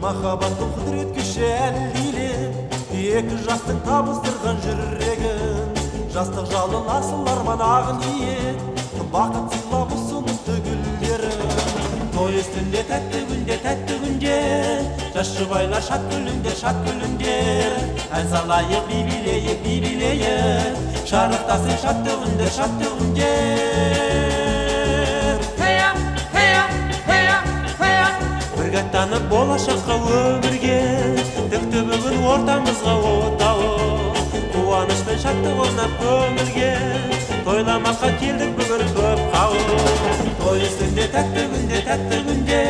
махаббаттың құдірет күші әлдилеп екі жастың табыстырған жүрегін жастық жалын асыл арман ағын ниет бақыт сыйлап ұсыныпты гүлдерін той үстінде тәтті күнде тәтті күнде. Жас жұбайлар шат күліңдер шат күліңдер ән салайық би билейік би билейік. Шарықтасын шатты күндер шатты күндер болашаққа өмірге тікті бүгін ортамызға отауы қуаныш пен шаттық орнап көңілге тойламаққа келдік бүгін көп қауым той үстінде тәтті күнде тәтті күнде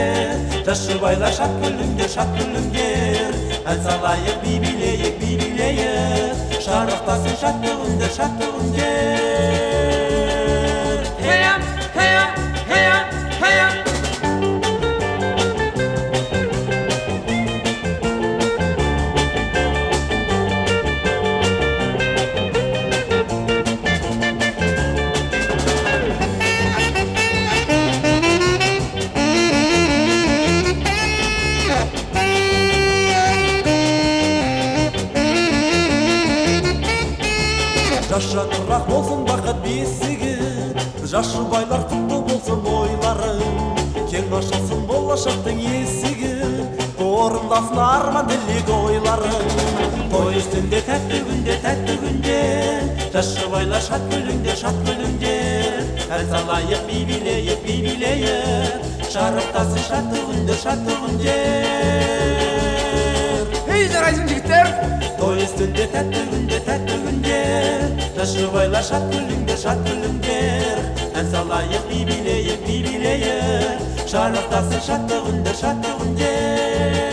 жас жұбайлар шат күліңдер шат күліңдер ән салайық би билейік би билейік шарықтасын шатты күндер шатты күндер жас шаңырақ болсын бақыт бесігі. Жас жұбайлар құтты болсын ойларың кең ашылсын болашақтың есігі. Орындалсын арман тілек ойларың той үстінде тәтті күнде тәтті күнде. Жас жұбайлар шат күліңдер шат күліңдер ән салайық би билейік би билейік шарықтасын шатты күндер шатты күндер Ей жарайсың жігіттер! Той үстінде тәтті күнде тышып ойла шат күліңдер шат күліңдер ән салайық би билейік би билейік жарықтасын шаттық үндер шаттық үндер